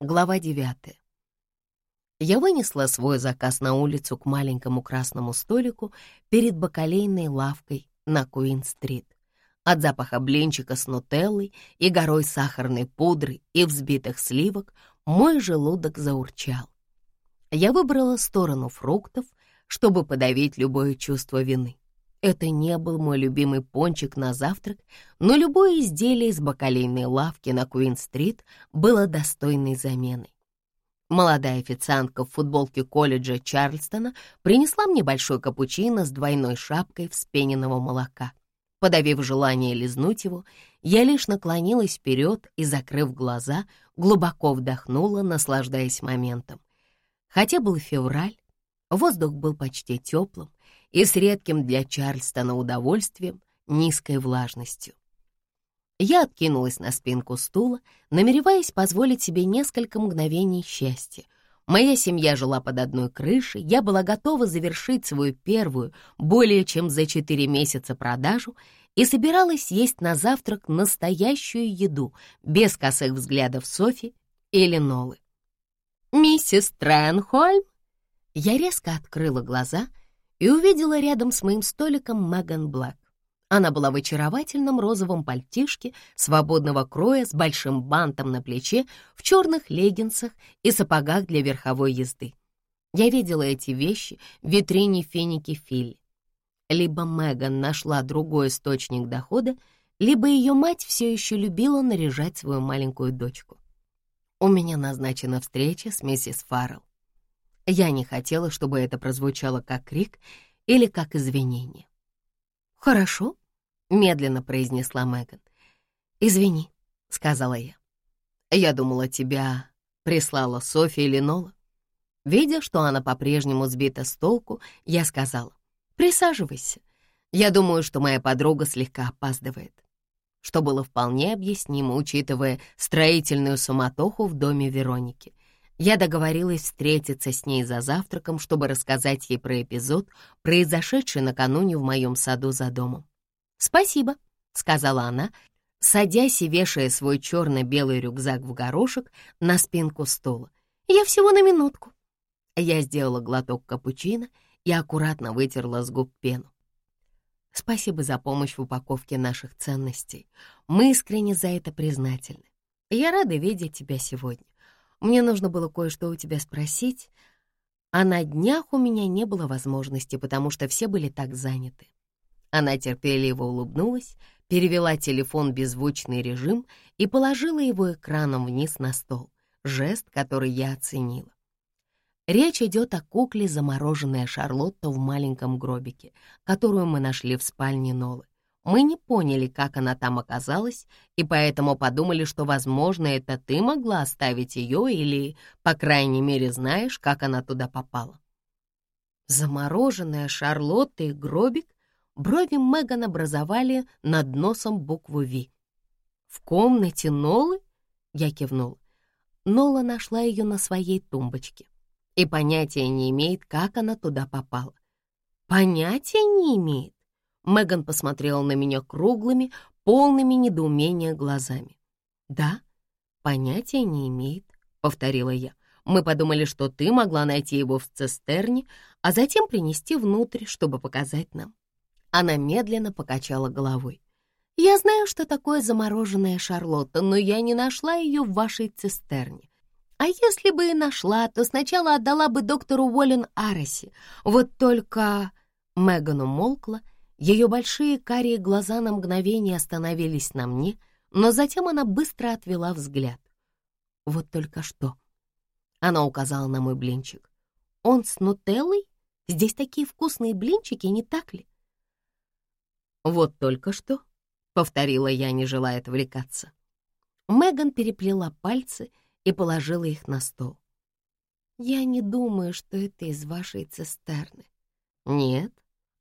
Глава девятая. Я вынесла свой заказ на улицу к маленькому красному столику перед бакалейной лавкой на Куин-стрит. От запаха блинчика с нутеллой и горой сахарной пудры и взбитых сливок мой желудок заурчал. Я выбрала сторону фруктов, чтобы подавить любое чувство вины. Это не был мой любимый пончик на завтрак, но любое изделие из бакалейной лавки на Куин-стрит было достойной заменой. Молодая официантка в футболке колледжа Чарльстона принесла мне большой капучино с двойной шапкой вспененного молока. Подавив желание лизнуть его, я лишь наклонилась вперед и, закрыв глаза, глубоко вдохнула, наслаждаясь моментом. Хотя был февраль, воздух был почти теплым и с редким для Чарльстона удовольствием низкой влажностью. Я откинулась на спинку стула, намереваясь позволить себе несколько мгновений счастья. Моя семья жила под одной крышей, я была готова завершить свою первую, более чем за четыре месяца продажу и собиралась есть на завтрак настоящую еду, без косых взглядов Софи или Нолы. «Миссис Тренхольм?» Я резко открыла глаза и увидела рядом с моим столиком Меган Блэк. Она была в очаровательном розовом пальтишке, свободного кроя, с большим бантом на плече, в черных леггинсах и сапогах для верховой езды. Я видела эти вещи в витрине феники Филли. Либо Меган нашла другой источник дохода, либо ее мать все еще любила наряжать свою маленькую дочку. У меня назначена встреча с миссис Фаррелл. Я не хотела, чтобы это прозвучало как крик или как извинение. «Хорошо», — медленно произнесла Меган. «Извини», — сказала я. «Я думала, тебя прислала Софья или Нола». Видя, что она по-прежнему сбита с толку, я сказала, «Присаживайся. Я думаю, что моя подруга слегка опаздывает» что было вполне объяснимо, учитывая строительную суматоху в доме Вероники. Я договорилась встретиться с ней за завтраком, чтобы рассказать ей про эпизод, произошедший накануне в моем саду за домом. «Спасибо», — сказала она, садясь и вешая свой черно-белый рюкзак в горошек на спинку стула. «Я всего на минутку». Я сделала глоток капучино и аккуратно вытерла с губ пену. «Спасибо за помощь в упаковке наших ценностей. Мы искренне за это признательны. Я рада видеть тебя сегодня. Мне нужно было кое-что у тебя спросить, а на днях у меня не было возможности, потому что все были так заняты. Она терпеливо улыбнулась, перевела телефон в беззвучный режим и положила его экраном вниз на стол, жест, который я оценила. Речь идет о кукле «Замороженная Шарлотта» в маленьком гробике, которую мы нашли в спальне Нолы. Мы не поняли, как она там оказалась, и поэтому подумали, что, возможно, это ты могла оставить ее или, по крайней мере, знаешь, как она туда попала. Замороженная Шарлотта и гробик брови Меган образовали над носом букву «Ви». «В комнате Нолы?» — я кивнул. Нола нашла ее на своей тумбочке и понятия не имеет, как она туда попала. Понятия не имеет. Меган посмотрела на меня круглыми, полными недоумения глазами. «Да, понятия не имеет», — повторила я. «Мы подумали, что ты могла найти его в цистерне, а затем принести внутрь, чтобы показать нам». Она медленно покачала головой. «Я знаю, что такое замороженная Шарлотта, но я не нашла ее в вашей цистерне. А если бы и нашла, то сначала отдала бы доктору Уоллен Ареси. Вот только...» Меган умолкла, — ее большие карие глаза на мгновение остановились на мне, но затем она быстро отвела взгляд. Вот только что. Она указала на мой блинчик. Он с нутеллой? Здесь такие вкусные блинчики, не так ли? Вот только что, — повторила я, не желая отвлекаться. Меган переплела пальцы и положила их на стол. «Я не думаю, что это из вашей цистерны». «Нет»,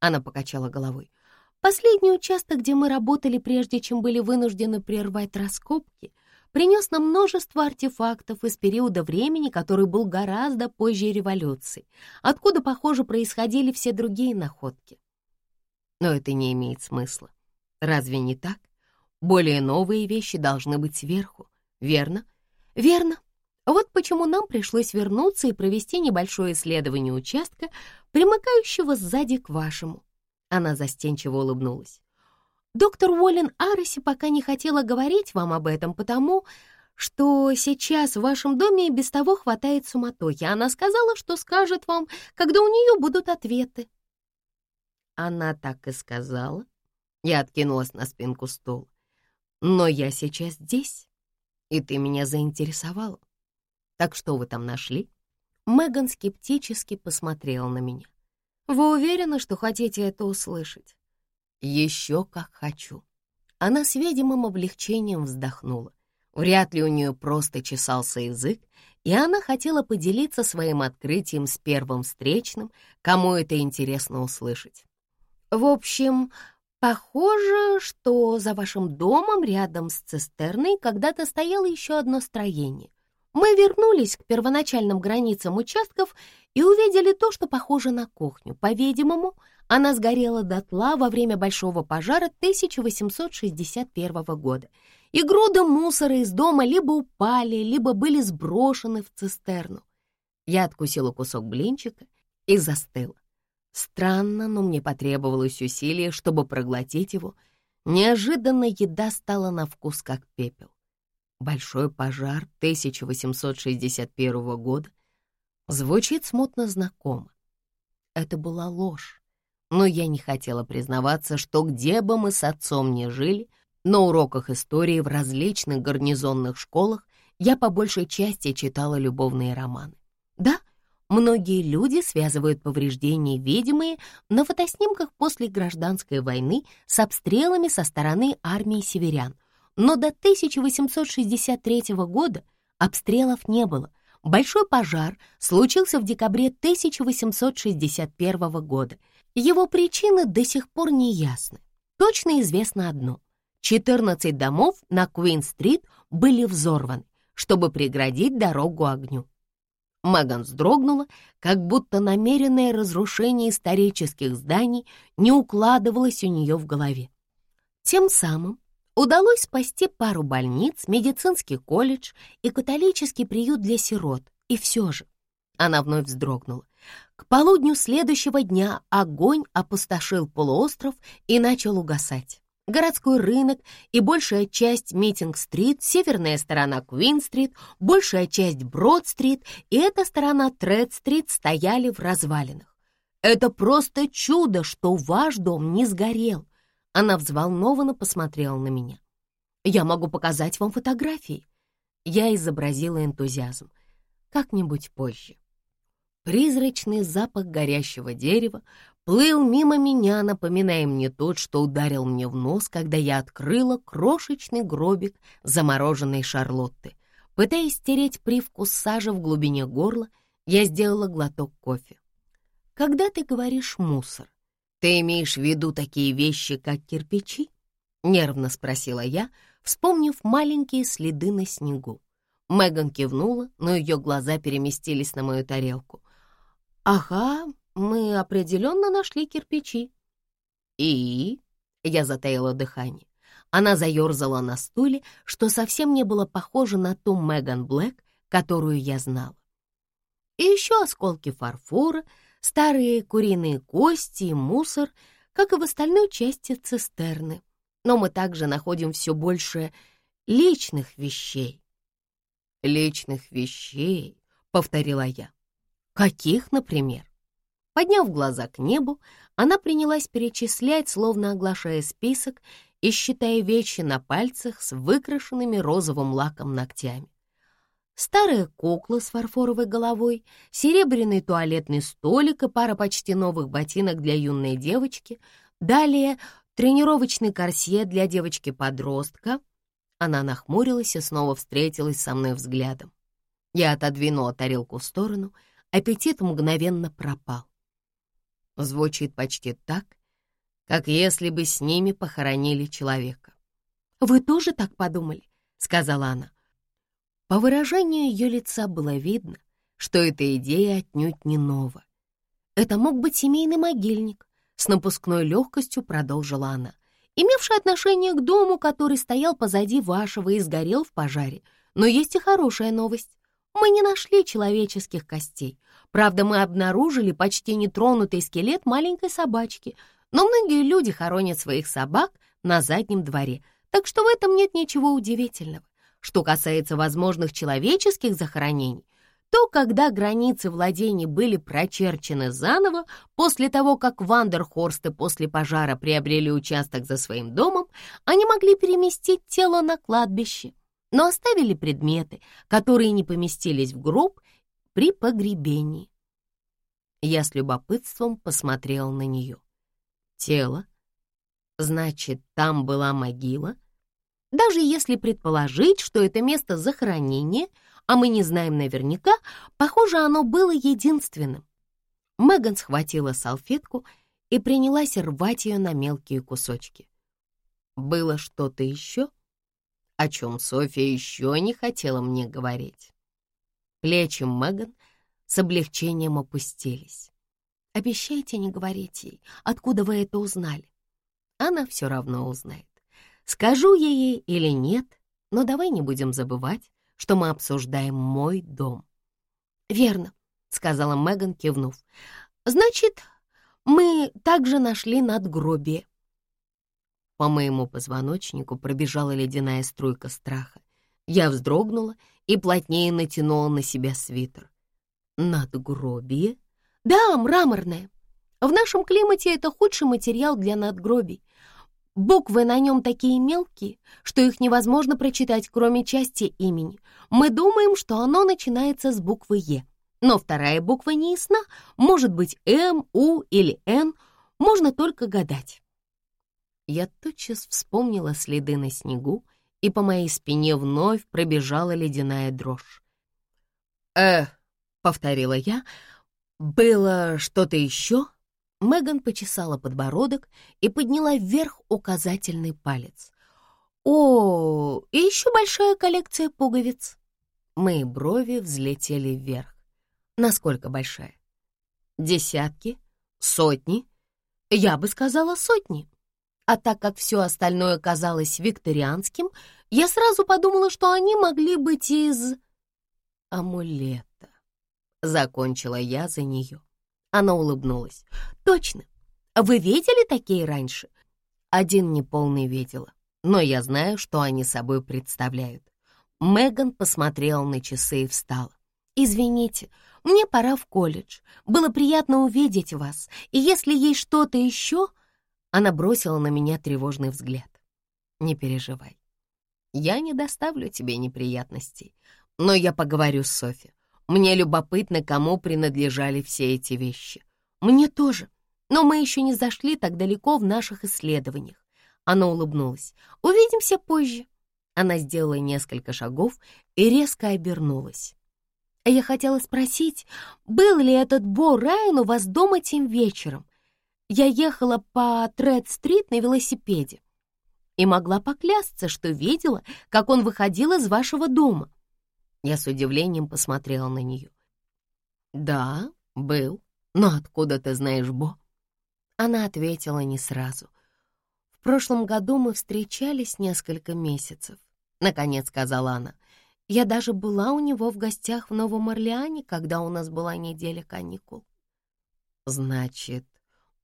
она покачала головой. Последний участок, где мы работали, прежде чем были вынуждены прервать раскопки, принес нам множество артефактов из периода времени, который был гораздо позже революции, откуда, похоже, происходили все другие находки. Но это не имеет смысла. Разве не так? Более новые вещи должны быть сверху, верно? Верно. Вот почему нам пришлось вернуться и провести небольшое исследование участка, примыкающего сзади к вашему. Она застенчиво улыбнулась. Доктор Уоллен Ареси пока не хотела говорить вам об этом, потому что сейчас в вашем доме без того хватает суматохи. Она сказала, что скажет вам, когда у нее будут ответы. Она так и сказала. Я откинулась на спинку стула. Но я сейчас здесь, и ты меня заинтересовала. Так что вы там нашли? Меган скептически посмотрела на меня. Вы уверены, что хотите это услышать? Еще как хочу. Она с видимым облегчением вздохнула. Вряд ли у нее просто чесался язык, и она хотела поделиться своим открытием с первым встречным, кому это интересно услышать. В общем, похоже, что за вашим домом рядом с цистерной когда-то стояло еще одно строение. Мы вернулись к первоначальным границам участков и увидели то, что похоже на кухню. По-видимому, она сгорела дотла во время большого пожара 1861 года, и груды мусора из дома либо упали, либо были сброшены в цистерну. Я откусила кусок блинчика и застыла. Странно, но мне потребовалось усилие, чтобы проглотить его. Неожиданно еда стала на вкус как пепел. Большой пожар 1861 года звучит смутно знакомо. Это была ложь, но я не хотела признаваться, что где бы мы с отцом ни жили, на уроках истории в различных гарнизонных школах я по большей части читала любовные романы. Да, многие люди связывают повреждения, видимые на фотоснимках после гражданской войны, с обстрелами со стороны армии северян — но до 1863 года обстрелов не было. Большой пожар случился в декабре 1861 года. Его причины до сих пор не ясны. Точно известно одно. 14 домов на Куин-стрит были взорваны, чтобы преградить дорогу огню. Меган вздрогнула, как будто намеренное разрушение исторических зданий не укладывалось у нее в голове. Тем самым удалось спасти пару больниц, медицинский колледж и католический приют для сирот. И все же она вновь вздрогнула. К полудню следующего дня огонь опустошил полуостров и начал угасать. Городской рынок и большая часть Митинг-стрит, северная сторона Куин-стрит, большая часть Брод-стрит и эта сторона Тред-стрит стояли в развалинах. Это просто чудо, что ваш дом не сгорел, она взволнованно посмотрела на меня. «Я могу показать вам фотографии». Я изобразила энтузиазм. Как-нибудь позже. Призрачный запах горящего дерева плыл мимо меня, напоминая мне тот, что ударил мне в нос, когда я открыла крошечный гробик замороженной Шарлотты. Пытаясь стереть привкус сажи в глубине горла, я сделала глоток кофе. Когда ты говоришь «мусор», «Ты имеешь в виду такие вещи, как кирпичи?» — нервно спросила я, вспомнив маленькие следы на снегу. Меган кивнула, но ее глаза переместились на мою тарелку. «Ага, мы определенно нашли кирпичи». «И?» — я затаила дыхание. Она заерзала на стуле, что совсем не было похоже на ту Меган Блэк, которую я знала. И еще осколки фарфора — старые куриные кости и мусор, как и в остальной части цистерны. Но мы также находим все больше личных вещей. «Личных вещей», — повторила я. «Каких, например?» Подняв глаза к небу, она принялась перечислять, словно оглашая список и считая вещи на пальцах с выкрашенными розовым лаком ногтями старая кукла с фарфоровой головой, серебряный туалетный столик и пара почти новых ботинок для юной девочки, далее тренировочный корсет для девочки-подростка. Она нахмурилась и снова встретилась со мной взглядом. Я отодвинула тарелку в сторону, аппетит мгновенно пропал. Звучит почти так, как если бы с ними похоронили человека. «Вы тоже так подумали?» — сказала она. По выражению ее лица было видно, что эта идея отнюдь не нова. Это мог быть семейный могильник, с напускной легкостью продолжила она, имевший отношение к дому, который стоял позади вашего и сгорел в пожаре. Но есть и хорошая новость. Мы не нашли человеческих костей. Правда, мы обнаружили почти нетронутый скелет маленькой собачки, но многие люди хоронят своих собак на заднем дворе, так что в этом нет ничего удивительного. Что касается возможных человеческих захоронений, то когда границы владений были прочерчены заново, после того, как Вандерхорсты после пожара приобрели участок за своим домом, они могли переместить тело на кладбище, но оставили предметы, которые не поместились в гроб при погребении. Я с любопытством посмотрел на нее. Тело? Значит, там была могила? Даже если предположить, что это место захоронения, а мы не знаем наверняка, похоже, оно было единственным. Меган схватила салфетку и принялась рвать ее на мелкие кусочки. Было что-то еще, о чем Софья еще не хотела мне говорить. Плечи Меган с облегчением опустились. «Обещайте не говорить ей, откуда вы это узнали. Она все равно узнает. Скажу я ей или нет, но давай не будем забывать, что мы обсуждаем мой дом». «Верно», — сказала Меган, кивнув. «Значит, мы также нашли надгробие». По моему позвоночнику пробежала ледяная струйка страха. Я вздрогнула и плотнее натянула на себя свитер. Надгробие? Да, мраморное. В нашем климате это худший материал для надгробий. Буквы на нем такие мелкие, что их невозможно прочитать, кроме части имени. Мы думаем, что оно начинается с буквы «Е». Но вторая буква не ясна, может быть «М», «У» или «Н», можно только гадать. Я тотчас вспомнила следы на снегу, и по моей спине вновь пробежала ледяная дрожь. «Э», — повторила я, — «было что-то еще?» Меган почесала подбородок и подняла вверх указательный палец. «О, и еще большая коллекция пуговиц!» Мои брови взлетели вверх. Насколько большая? Десятки? Сотни? Я бы сказала сотни. А так как все остальное казалось викторианским, я сразу подумала, что они могли быть из... амулета. Закончила я за нее. Она улыбнулась. «Точно. Вы видели такие раньше?» Один неполный видела, но я знаю, что они собой представляют. Меган посмотрела на часы и встала. «Извините, мне пора в колледж. Было приятно увидеть вас, и если есть что-то еще...» Она бросила на меня тревожный взгляд. «Не переживай. Я не доставлю тебе неприятностей, но я поговорю с Софи. Мне любопытно, кому принадлежали все эти вещи. Мне тоже, но мы еще не зашли так далеко в наших исследованиях. Она улыбнулась. Увидимся позже. Она сделала несколько шагов и резко обернулась. Я хотела спросить, был ли этот Бо Райан у вас дома тем вечером? Я ехала по Тред-стрит на велосипеде и могла поклясться, что видела, как он выходил из вашего дома. Я с удивлением посмотрела на нее. «Да, был. Но откуда ты знаешь Бо?» Она ответила не сразу. «В прошлом году мы встречались несколько месяцев», — наконец сказала она. «Я даже была у него в гостях в Новом Орлеане, когда у нас была неделя каникул». «Значит,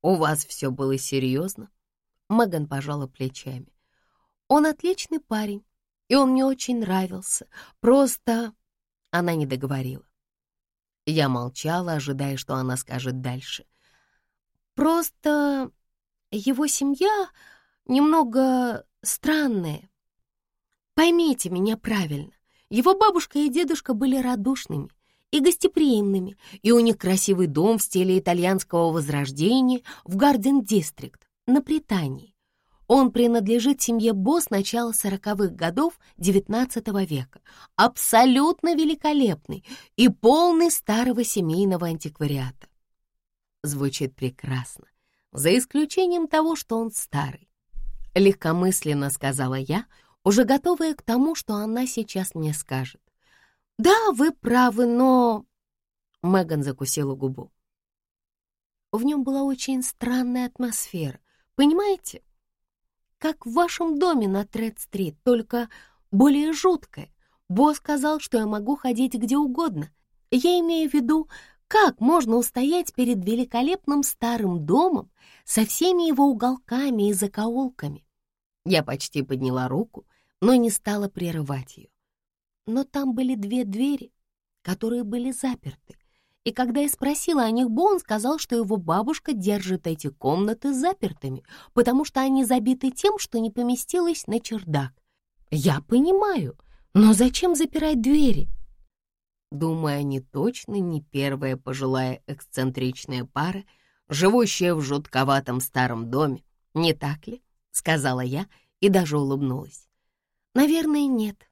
«У вас все было серьезно?» Меган пожала плечами. «Он отличный парень, и он мне очень нравился. Просто...» Она не договорила. Я молчала, ожидая, что она скажет дальше. «Просто его семья немного странная. Поймите меня правильно. Его бабушка и дедушка были радушными, и гостеприимными, и у них красивый дом в стиле итальянского возрождения в Гарден-Дистрикт на Британии. Он принадлежит семье Босс начала сороковых годов XIX века, абсолютно великолепный и полный старого семейного антиквариата. Звучит прекрасно, за исключением того, что он старый. Легкомысленно сказала я, уже готовая к тому, что она сейчас мне скажет. «Да, вы правы, но...» Меган закусила губу. В нем была очень странная атмосфера, понимаете? Как в вашем доме на Тред-стрит, только более жуткая. Босс сказал, что я могу ходить где угодно. Я имею в виду, как можно устоять перед великолепным старым домом со всеми его уголками и закоулками? Я почти подняла руку, но не стала прерывать ее. Но там были две двери, которые были заперты. И когда я спросила о них, Бо, он сказал, что его бабушка держит эти комнаты запертыми, потому что они забиты тем, что не поместилось на чердак. Я понимаю, но зачем запирать двери? Думаю, они точно не первая пожилая эксцентричная пара, живущая в жутковатом старом доме, не так ли? Сказала я и даже улыбнулась. Наверное, нет.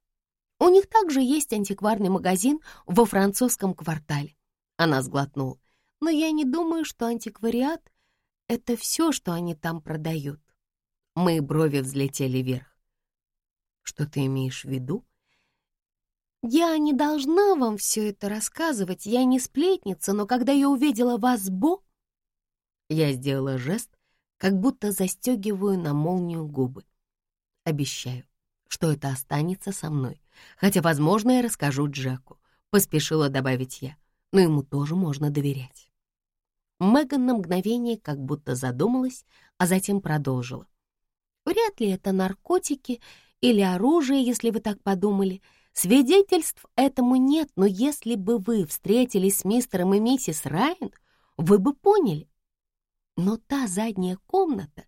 У них также есть антикварный магазин во французском квартале. Она сглотнула. Но я не думаю, что антиквариат — это все, что они там продают. Мои брови взлетели вверх. Что ты имеешь в виду? Я не должна вам все это рассказывать, я не сплетница, но когда я увидела вас, Бо... Я сделала жест, как будто застегиваю на молнию губы. Обещаю, что это останется со мной, хотя, возможно, я расскажу Джеку, поспешила добавить я, но ему тоже можно доверять. Меган на мгновение как будто задумалась, а затем продолжила. Вряд ли это наркотики или оружие, если вы так подумали. Свидетельств этому нет, но если бы вы встретились с мистером и миссис Райан, вы бы поняли. Но та задняя комната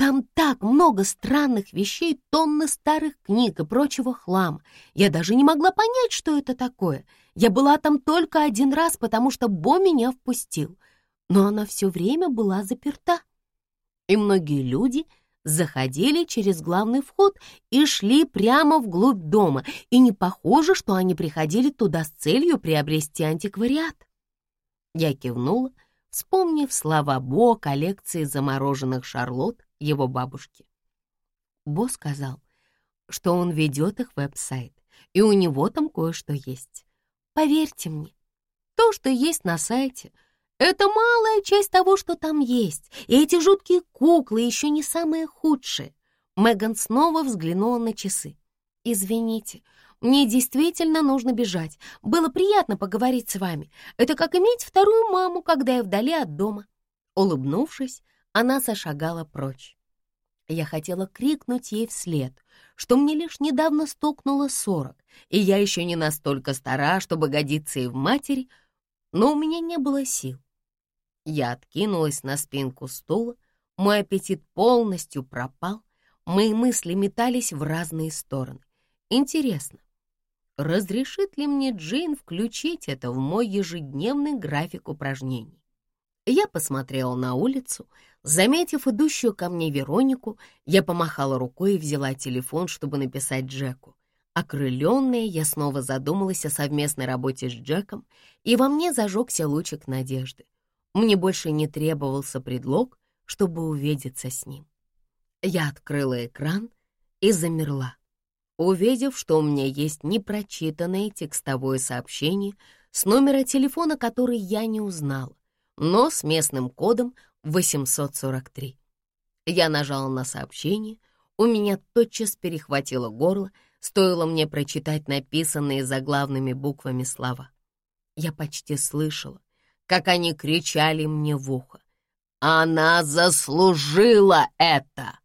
там так много странных вещей, тонны старых книг и прочего хлама. Я даже не могла понять, что это такое. Я была там только один раз, потому что Бо меня впустил. Но она все время была заперта. И многие люди заходили через главный вход и шли прямо вглубь дома, и не похоже, что они приходили туда с целью приобрести антиквариат. Я кивнула, вспомнив слова Бо о коллекции замороженных шарлот его бабушки. Бо сказал, что он ведет их веб-сайт, и у него там кое-что есть. Поверьте мне, то, что есть на сайте, это малая часть того, что там есть, и эти жуткие куклы еще не самые худшие. Меган снова взглянула на часы. «Извините, мне действительно нужно бежать. Было приятно поговорить с вами. Это как иметь вторую маму, когда я вдали от дома». Улыбнувшись, она зашагала прочь. Я хотела крикнуть ей вслед, что мне лишь недавно стукнуло сорок, и я еще не настолько стара, чтобы годиться и в матери, но у меня не было сил. Я откинулась на спинку стула, мой аппетит полностью пропал, мои мысли метались в разные стороны. Интересно, разрешит ли мне Джейн включить это в мой ежедневный график упражнений? Я посмотрела на улицу, заметив идущую ко мне Веронику, я помахала рукой и взяла телефон, чтобы написать Джеку. Окрыленная, я снова задумалась о совместной работе с Джеком, и во мне зажегся лучик надежды. Мне больше не требовался предлог, чтобы увидеться с ним. Я открыла экран и замерла, увидев, что у меня есть непрочитанное текстовое сообщение с номера телефона, который я не узнала но с местным кодом 843. Я нажала на сообщение, у меня тотчас перехватило горло, стоило мне прочитать написанные заглавными буквами слова. Я почти слышала, как они кричали мне в ухо. «Она заслужила это!»